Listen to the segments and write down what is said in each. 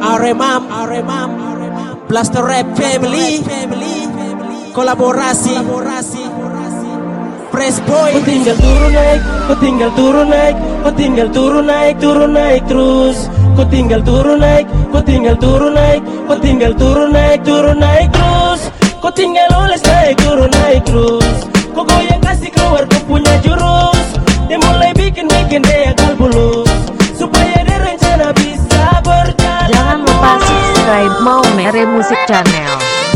Aremam, Aremam, Blaster Rap Family, kolaborasi, Press Boy. Kau tinggal turun naik, kau tinggal turun naik, kau tinggal turun naik, turun naik terus. Kau tinggal turun naik, kau tinggal turun naik, kau tinggal turun naik, turun naik terus. Kau tinggal oles naik, turun naik terus. Kau goyang kasih keluar kau punya jurus. Musik Channel.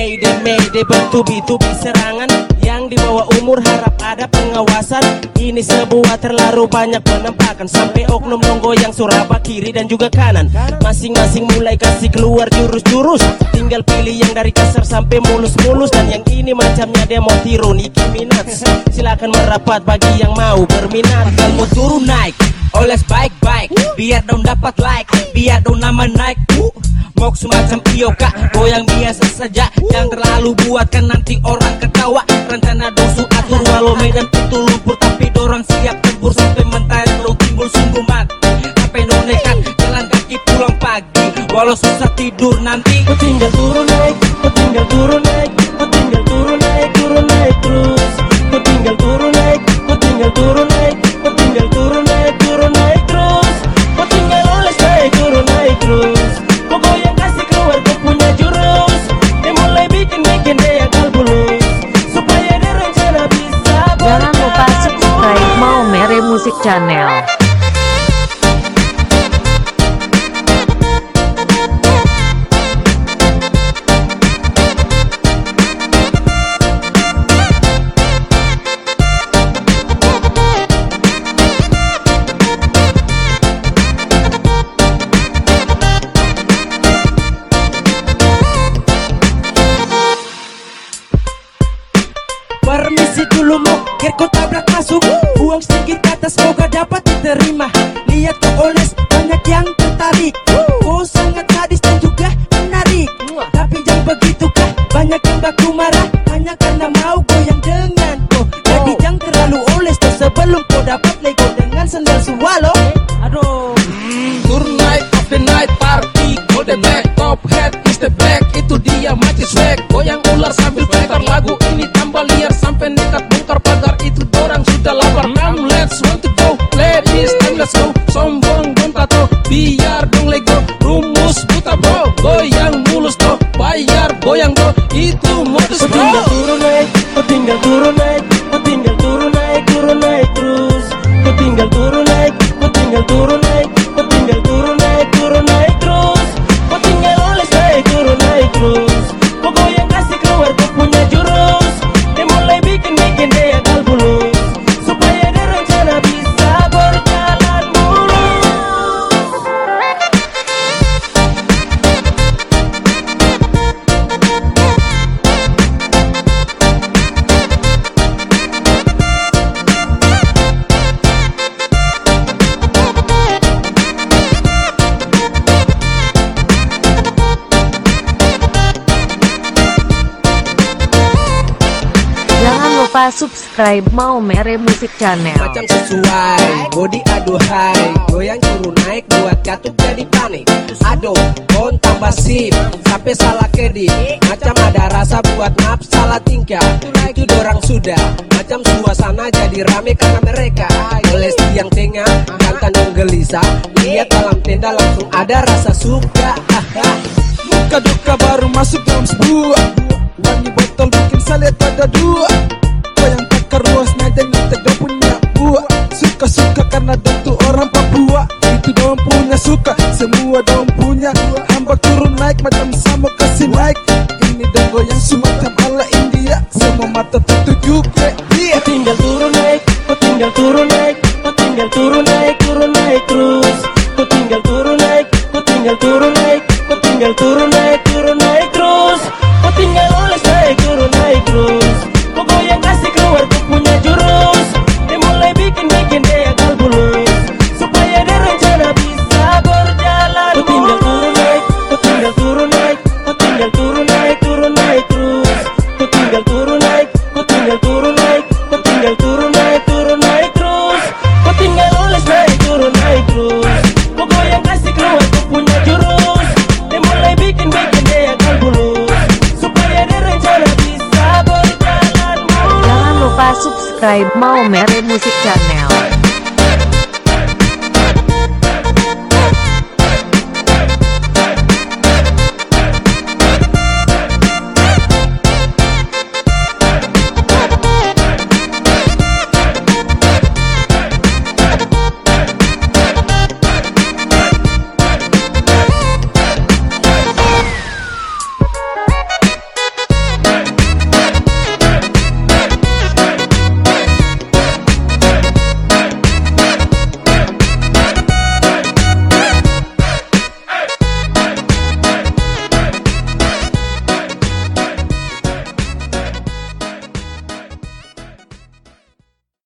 Mayday, mayday bertubi-tubi serangan. Yang di bawah umur harap ada pengawasan. Ini sebuah terlalu banyak penampakan. Sampai oknum nonggo yang suraba kiri dan juga kanan. Masing-masing mulai kasih keluar jurus-jurus. Tinggal pilih yang dari kasar sampai mulus-mulus. Dan yang ini macamnya dia mau tiru Nicki Minaj. Silakan merapat bagi yang mau berminat. Kamu turun naik Oles baik-baik. Biar dong dapat like Biar dong nama naik. uh. Mau semacam iyo kak Goyang biasa saja Jangan terlalu buatkan nanti orang ketawa. Rencana dosu atur Walau medan itu lumpur Tapi dorang siap tempur Sampai mentai belum timbul sungguh mati Sampai no nekat Jalan kaki pulang pagi. Walau susah tidur nanti Kau tinggal turun naik, kau tinggal turun naik, kau tinggal turun naik, turun naik terus. Kau tinggal turun Channel. Permisi dulu mau kau tabrak masuk atas Semoga dapat diterima. Lihat kau oles Banyak yang tertarik. Kau sangat sadis dan juga menarik. Tapi jangan begitu kah Banyak yang baku marah Hanya karena mau goyang dengan kau Jadi jangan terlalu oles tuh Sebelum kau dapat lego Dengan sendal swallow. Aduh. Turun naik of the night party Hold the back top head is the back Itu dia mati swag. Goyang ular sambil putar lagu. Ini tambah liar Sampai nekat bongkar pagar itu dorang sudah lapar. Come let's go Sombong don't tato. Biar dong lego Rumus buta bro. Goyang mulus toh Bayar goyang bro. Itu modus bro. Tinggal turun naik, tinggal turun naik, tinggal turun naik, turun naik terus. Tinggal turun naik, tinggal turun lupa subscribe Mau Mere Musik Channel. macam sesuai Body aduhai Goyang turun naik buat katut jadi panik. Aduh, kon tambah sip Sampai salah kedip. Macam ada rasa buat naf salah tingkah. Itu dorang sudah. Macam suasana jadi rame karena mereka. Oleh yang tengah Jantan yang gelisah. Lihat dalam tenda langsung ada rasa suka. Duka duka baru masuk dalam sebuah. Wangi botol bikin saya pada dua goyang semacam ala India Semua mata tertuju ke dia tinggal turun naik, kau tinggal turun naik, kau tinggal turun naik, turun naik terus. Kau tinggal turun naik, kau tinggal turun naik, kau tinggal turun naik, turun naik terus. Kau tinggal oles lupa subscribe Mau Merry Music Channel.